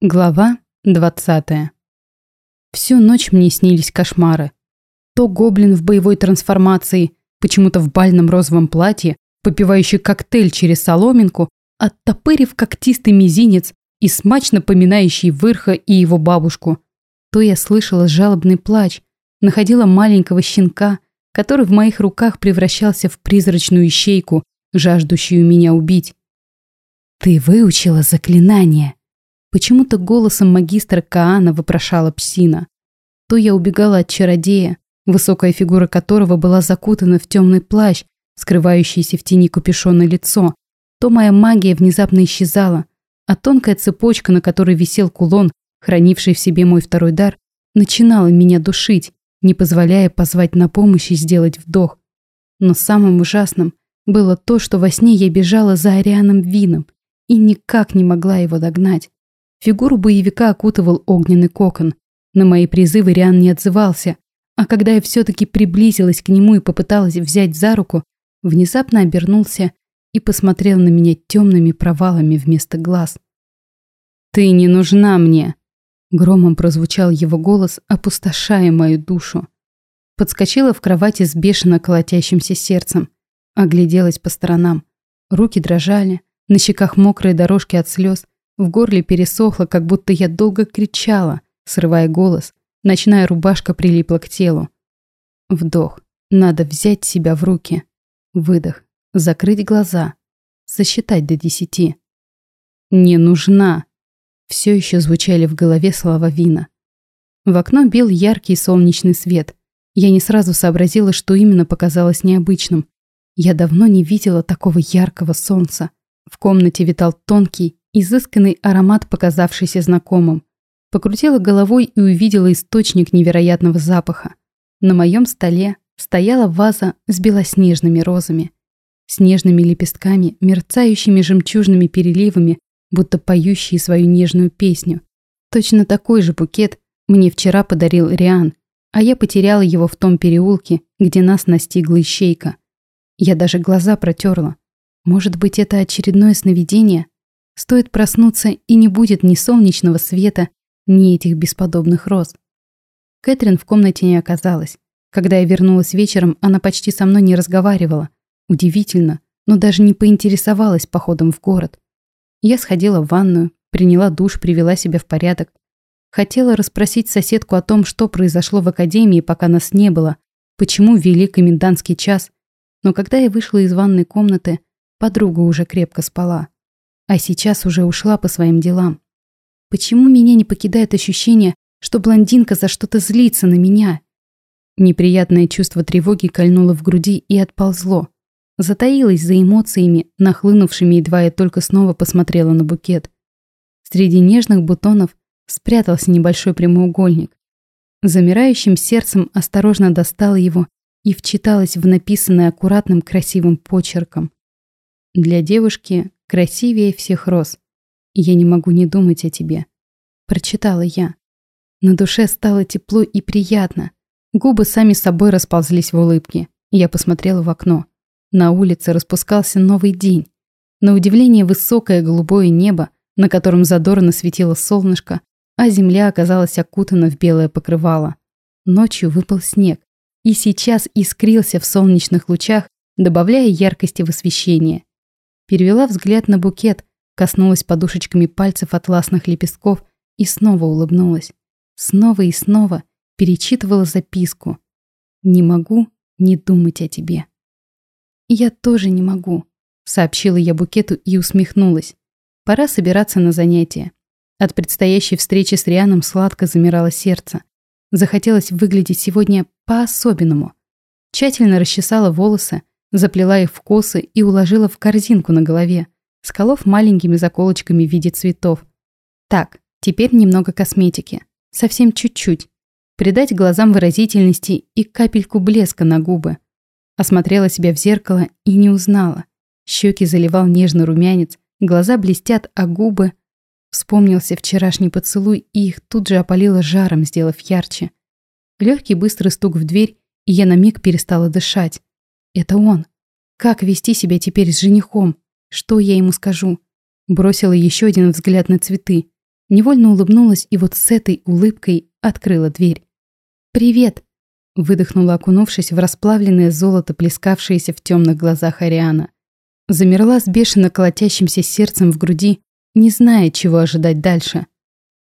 Глава 20. Всю ночь мне снились кошмары. То гоблин в боевой трансформации, почему-то в бальном розовом платье, попивающий коктейль через соломинку, оттопырив когтистый мизинец и смачно поминающий Вырха и его бабушку. То я слышала жалобный плач, находила маленького щенка, который в моих руках превращался в призрачную ищейку, жаждущую меня убить. «Ты выучила заклинание», Почему-то голосом магистра Каана вопрошала псина. То я убегала от чародея, высокая фигура которого была закутана в темный плащ, скрывающийся в тени капюшона лицо, то моя магия внезапно исчезала, а тонкая цепочка, на которой висел кулон, хранивший в себе мой второй дар, начинала меня душить, не позволяя позвать на помощь и сделать вдох. Но самым ужасным было то, что во сне я бежала за Арианом Вином и никак не могла его догнать. Фигуру боевика окутывал огненный кокон. На мои призывы Риан не отзывался, а когда я все-таки приблизилась к нему и попыталась взять за руку, внезапно обернулся и посмотрел на меня темными провалами вместо глаз. «Ты не нужна мне!» Громом прозвучал его голос, опустошая мою душу. Подскочила в кровати с бешено колотящимся сердцем. Огляделась по сторонам. Руки дрожали, на щеках мокрые дорожки от слез – в горле пересохло, как будто я долго кричала, срывая голос. Ночная рубашка прилипла к телу. Вдох. Надо взять себя в руки. Выдох. Закрыть глаза. Сосчитать до десяти. «Не нужна!» Все еще звучали в голове слова Вина. В окно бил яркий солнечный свет. Я не сразу сообразила, что именно показалось необычным. Я давно не видела такого яркого солнца. В комнате витал тонкий, изысканный аромат, показавшийся знакомым. Покрутила головой и увидела источник невероятного запаха. На моем столе стояла ваза с белоснежными розами. Снежными лепестками, мерцающими жемчужными переливами, будто поющие свою нежную песню. Точно такой же букет мне вчера подарил Риан, а я потеряла его в том переулке, где нас настигла ищейка. Я даже глаза протерла. Может быть, это очередное сновидение? Стоит проснуться, и не будет ни солнечного света, ни этих бесподобных роз. Кэтрин в комнате не оказалась. Когда я вернулась вечером, она почти со мной не разговаривала. Удивительно, но даже не поинтересовалась походом в город. Я сходила в ванную, приняла душ, привела себя в порядок. Хотела расспросить соседку о том, что произошло в академии, пока нас не было, почему ввели комендантский час. Но когда я вышла из ванной комнаты, подруга уже крепко спала а сейчас уже ушла по своим делам. Почему меня не покидает ощущение, что блондинка за что-то злится на меня? Неприятное чувство тревоги кольнуло в груди и отползло. Затаилось за эмоциями, нахлынувшими, едва я только снова посмотрела на букет. Среди нежных бутонов спрятался небольшой прямоугольник. Замирающим сердцем осторожно достала его и вчиталась в написанное аккуратным красивым почерком. Для девушки красивее всех роз. Я не могу не думать о тебе. Прочитала я. На душе стало тепло и приятно. Губы сами собой расползлись в улыбке. Я посмотрела в окно. На улице распускался новый день. На удивление высокое голубое небо, на котором задорно светило солнышко, а земля оказалась окутана в белое покрывало. Ночью выпал снег, и сейчас искрился в солнечных лучах, добавляя яркости в освещение. Перевела взгляд на букет, коснулась подушечками пальцев атласных лепестков и снова улыбнулась. Снова и снова перечитывала записку. «Не могу не думать о тебе». «Я тоже не могу», — сообщила я букету и усмехнулась. «Пора собираться на занятия». От предстоящей встречи с Рианом сладко замирало сердце. Захотелось выглядеть сегодня по-особенному. Тщательно расчесала волосы, Заплела их в косы и уложила в корзинку на голове, сколов маленькими заколочками в виде цветов. Так, теперь немного косметики. Совсем чуть-чуть. Придать глазам выразительности и капельку блеска на губы. Осмотрела себя в зеркало и не узнала. Щеки заливал нежный румянец, глаза блестят, а губы... Вспомнился вчерашний поцелуй, и их тут же опалило жаром, сделав ярче. Легкий быстрый стук в дверь, и я на миг перестала дышать. Это он. Как вести себя теперь с женихом? Что я ему скажу? Бросила еще один взгляд на цветы. Невольно улыбнулась и вот с этой улыбкой открыла дверь. «Привет!» – выдохнула, окунувшись в расплавленное золото, плескавшееся в темных глазах Ариана. Замерла с бешено колотящимся сердцем в груди, не зная, чего ожидать дальше.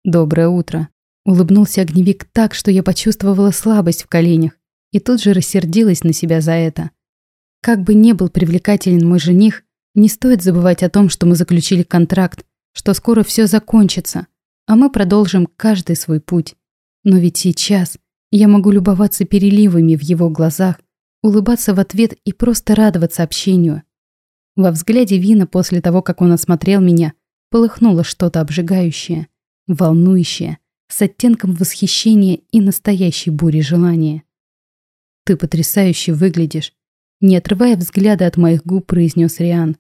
«Доброе утро!» – улыбнулся огневик так, что я почувствовала слабость в коленях и тут же рассердилась на себя за это. Как бы не был привлекателен мой жених, не стоит забывать о том, что мы заключили контракт, что скоро все закончится, а мы продолжим каждый свой путь. Но ведь сейчас я могу любоваться переливами в его глазах, улыбаться в ответ и просто радоваться общению. Во взгляде Вина после того, как он осмотрел меня, полыхнуло что-то обжигающее, волнующее, с оттенком восхищения и настоящей бури желания. «Ты потрясающе выглядишь», не отрывая взгляда от моих губ, произнес Риан.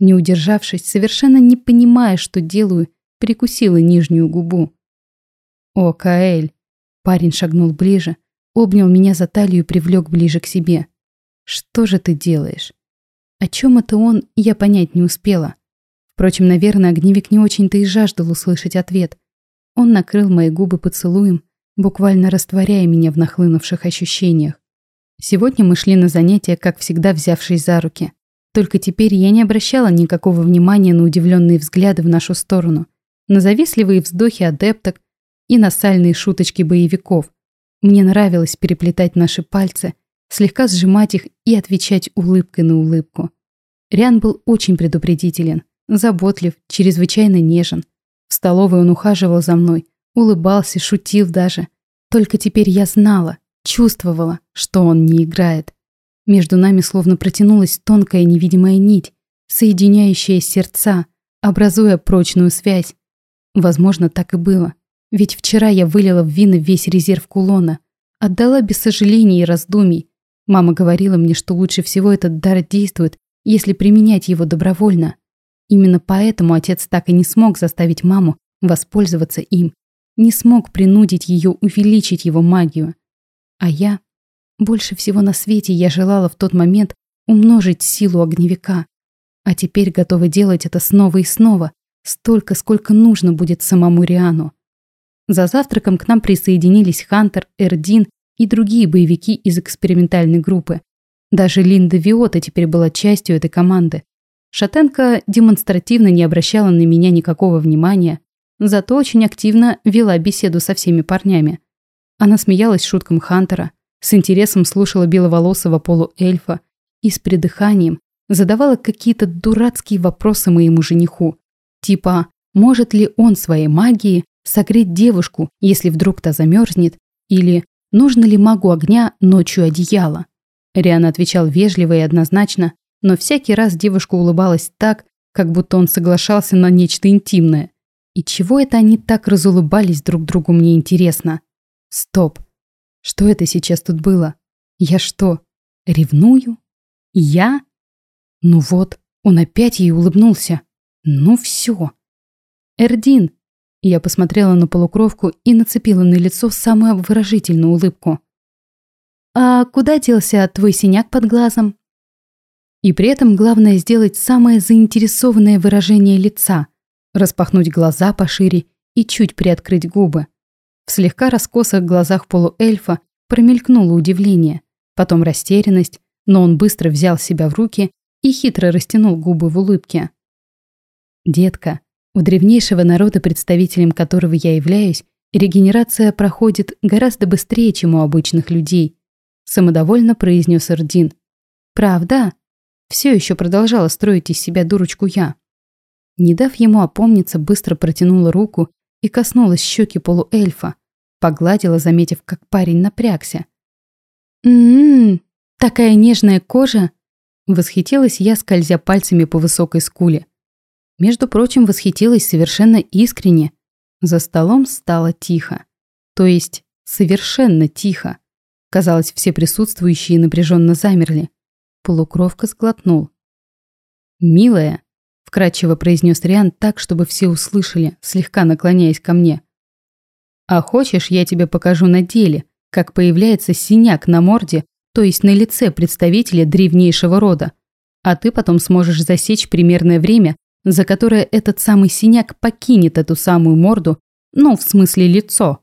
Не удержавшись, совершенно не понимая, что делаю, прикусила нижнюю губу. «О, Каэль!» Парень шагнул ближе, обнял меня за талию и привлек ближе к себе. «Что же ты делаешь?» О чем это он, я понять не успела. Впрочем, наверное, огневик не очень-то и жаждал услышать ответ. Он накрыл мои губы поцелуем, буквально растворяя меня в нахлынувших ощущениях. Сегодня мы шли на занятия, как всегда, взявшись за руки. Только теперь я не обращала никакого внимания на удивленные взгляды в нашу сторону, на завистливые вздохи адепток и на сальные шуточки боевиков. Мне нравилось переплетать наши пальцы, слегка сжимать их и отвечать улыбкой на улыбку. Риан был очень предупредителен, заботлив, чрезвычайно нежен. В столовой он ухаживал за мной, улыбался, шутил даже. Только теперь я знала, чувствовала, что он не играет. Между нами словно протянулась тонкая невидимая нить, соединяющая сердца, образуя прочную связь. Возможно, так и было. Ведь вчера я вылила в вина весь резерв кулона, отдала без сожалений и раздумий. Мама говорила мне, что лучше всего этот дар действует, если применять его добровольно. Именно поэтому отец так и не смог заставить маму воспользоваться им, не смог принудить ее увеличить его магию. А я больше всего на свете я желала в тот момент умножить силу огневика. А теперь готова делать это снова и снова, столько, сколько нужно будет самому Риану. За завтраком к нам присоединились Хантер, Эрдин и другие боевики из экспериментальной группы. Даже Линда Виота теперь была частью этой команды. Шатенко демонстративно не обращала на меня никакого внимания, зато очень активно вела беседу со всеми парнями. Она смеялась шуткам Хантера, с интересом слушала беловолосого полуэльфа и с придыханием задавала какие-то дурацкие вопросы моему жениху. Типа, может ли он своей магией согреть девушку, если вдруг та замерзнет, или нужно ли магу огня ночью одеяло. Риан отвечал вежливо и однозначно, но всякий раз девушка улыбалась так, как будто он соглашался на нечто интимное. И чего это они так разулыбались друг другу, мне интересно. Стоп. Что это сейчас тут было? Я что, ревную? Я? Ну вот, он опять ей улыбнулся. Ну все. Эрдин. Я посмотрела на полукровку и нацепила на лицо самую выразительную улыбку. «А куда делся твой синяк под глазом?» И при этом главное сделать самое заинтересованное выражение лица, распахнуть глаза пошире и чуть приоткрыть губы. В слегка раскосых глазах полуэльфа промелькнуло удивление, потом растерянность, но он быстро взял себя в руки и хитро растянул губы в улыбке. «Детка, у древнейшего народа, представителем которого я являюсь, регенерация проходит гораздо быстрее, чем у обычных людей», самодовольно произнес Эрдин. «Правда?» Все еще продолжала строить из себя дурочку я. Не дав ему опомниться, быстро протянула руку и коснулась щеки полуэльфа, погладила, заметив, как парень напрягся. «М-м-м, такая нежная кожа!» Восхитилась я, скользя пальцами по высокой скуле. Между прочим, восхитилась совершенно искренне. За столом стало тихо. То есть, совершенно тихо. Казалось, все присутствующие напряженно замерли. Полукровка сглотнул. «Милая», вкрадчиво произнес Риан так, чтобы все услышали, слегка наклоняясь ко мне. «А хочешь, я тебе покажу на деле, как появляется синяк на морде, то есть на лице представителя древнейшего рода, а ты потом сможешь засечь примерное время, за которое этот самый синяк покинет эту самую морду, ну, в смысле лицо.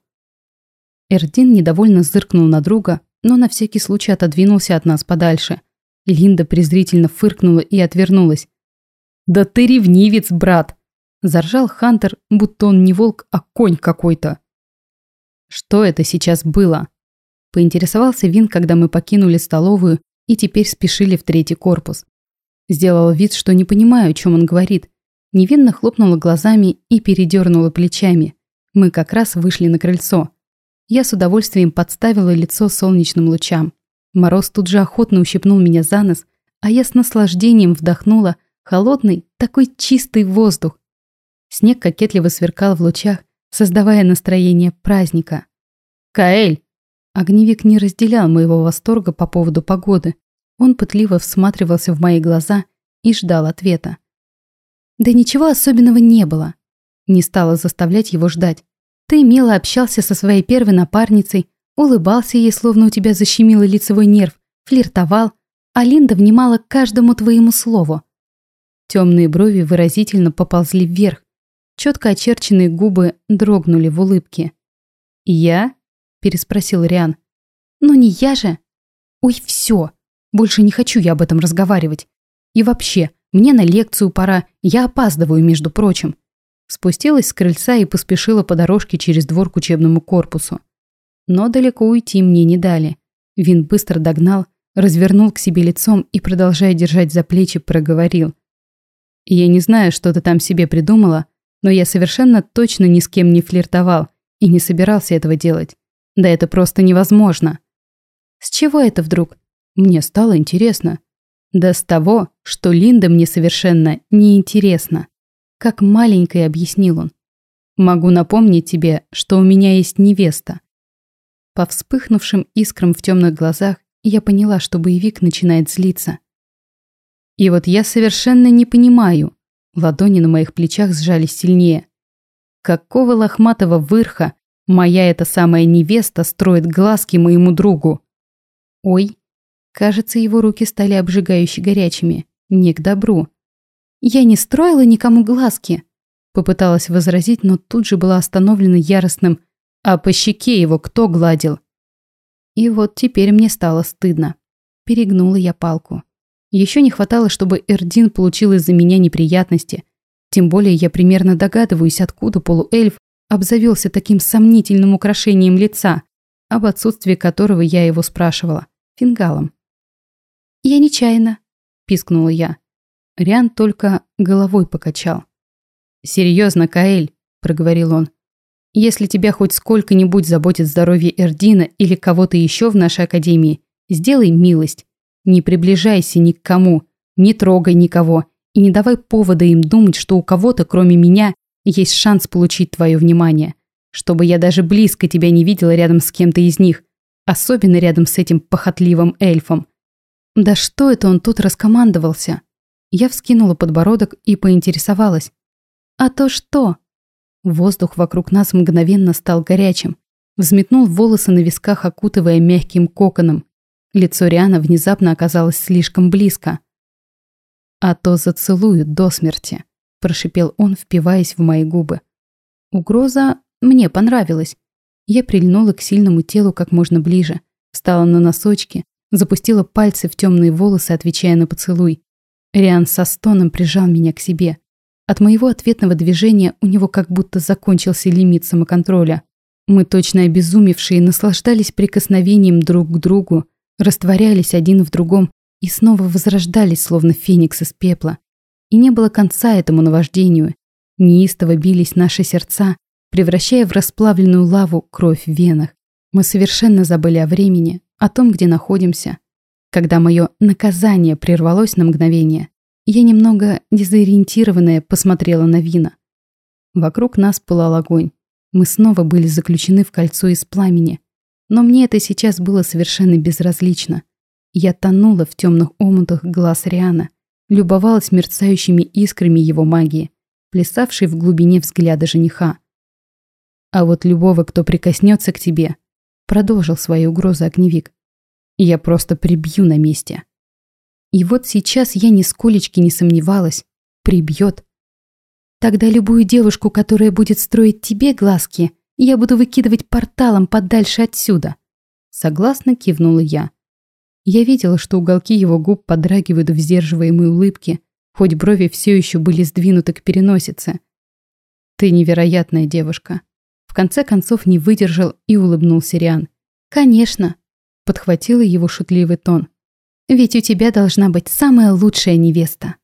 Эрдин недовольно зыркнул на друга, но на всякий случай отодвинулся от нас подальше. Линда презрительно фыркнула и отвернулась. «Да ты ревнивец, брат!» Заржал Хантер, будто он не волк, а конь какой-то. «Что это сейчас было?» Поинтересовался Вин, когда мы покинули столовую и теперь спешили в третий корпус. Сделала вид, что не понимаю, о чем он говорит. Невинно хлопнула глазами и передернула плечами. Мы как раз вышли на крыльцо. Я с удовольствием подставила лицо солнечным лучам. Мороз тут же охотно ущипнул меня за нос, а я с наслаждением вдохнула холодный, такой чистый воздух. Снег кокетливо сверкал в лучах, создавая настроение праздника. «Каэль!» Огневик не разделял моего восторга по поводу погоды. Он пытливо всматривался в мои глаза и ждал ответа. Да ничего особенного не было. Не стала заставлять его ждать. Ты мило общался со своей первой напарницей, улыбался ей, словно у тебя защемило лицевой нерв, флиртовал, а Линда внимала каждому твоему слову. Темные брови выразительно поползли вверх, четко очерченные губы дрогнули в улыбке. «Я?» – переспросил Риан. «Ну не я же!» «Ой, все! Больше не хочу я об этом разговаривать. И вообще, мне на лекцию пора, я опаздываю, между прочим. Спустилась с крыльца и поспешила по дорожке через двор к учебному корпусу. Но далеко уйти мне не дали. Вин быстро догнал, развернул к себе лицом и, продолжая держать за плечи, проговорил. «Я не знаю, что ты там себе придумала, но я совершенно точно ни с кем не флиртовал и не собирался этого делать. Да это просто невозможно». «С чего это вдруг?» Мне стало интересно. Да с того, что Линда мне совершенно неинтересна. Как маленькой объяснил он. Могу напомнить тебе, что у меня есть невеста. По вспыхнувшим искрам в темных глазах я поняла, что боевик начинает злиться. И вот я совершенно не понимаю. Ладони на моих плечах сжались сильнее. Какого лохматого вырха моя эта самая невеста строит глазки моему другу? Ой, Кажется, его руки стали обжигающе горячими. Не к добру. «Я не строила никому глазки!» Попыталась возразить, но тут же была остановлена яростным «А по щеке его кто гладил?» И вот теперь мне стало стыдно. Перегнула я палку. Еще не хватало, чтобы Эрдин получил из-за меня неприятности. Тем более я примерно догадываюсь, откуда полуэльф обзавелся таким сомнительным украшением лица, об отсутствии которого я его спрашивала. Фингалом. «Я нечаянно», – пискнула я. Риан только головой покачал. «Серьезно, Каэль», – проговорил он. «Если тебя хоть сколько-нибудь заботит здоровье Эрдина или кого-то еще в нашей академии, сделай милость. Не приближайся ни к кому, не трогай никого и не давай повода им думать, что у кого-то, кроме меня, есть шанс получить твое внимание. Чтобы я даже близко тебя не видела рядом с кем-то из них, особенно рядом с этим похотливым эльфом. Да что это он тут раскомандовался? Я вскинула подбородок и поинтересовалась. А то что? Воздух вокруг нас мгновенно стал горячим. Взметнул волосы на висках, окутывая мягким коконом. Лицо Риана внезапно оказалось слишком близко. «А то зацелуют до смерти», – прошипел он, впиваясь в мои губы. Угроза мне понравилась. Я прильнула к сильному телу как можно ближе, встала на носочки, Запустила пальцы в темные волосы, отвечая на поцелуй. Риан со стоном прижал меня к себе. От моего ответного движения у него как будто закончился лимит самоконтроля. Мы, точно обезумевшие, наслаждались прикосновением друг к другу, растворялись один в другом и снова возрождались, словно феникс из пепла. И не было конца этому наваждению. Неистово бились наши сердца, превращая в расплавленную лаву кровь в венах. Мы совершенно забыли о времени, о том, где находимся. Когда мое наказание прервалось на мгновение, я немного дезориентированная посмотрела на Вина. Вокруг нас пылал огонь. Мы снова были заключены в кольцо из пламени. Но мне это сейчас было совершенно безразлично. Я тонула в темных омутах глаз Риана, любовалась мерцающими искрами его магии, плясавшей в глубине взгляда жениха. А вот любого, кто прикоснется к тебе, Продолжил свои угрозы огневик. Я просто прибью на месте. И вот сейчас я нисколечки не сомневалась. Прибьет. Тогда любую девушку, которая будет строить тебе глазки, я буду выкидывать порталом подальше отсюда. Согласно кивнула я. Я видела, что уголки его губ подрагивают в сдерживаемой улыбке, хоть брови все еще были сдвинуты к переносице. Ты невероятная девушка. В конце концов не выдержал и улыбнулся Риан. Конечно, подхватила его шутливый тон. Ведь у тебя должна быть самая лучшая невеста.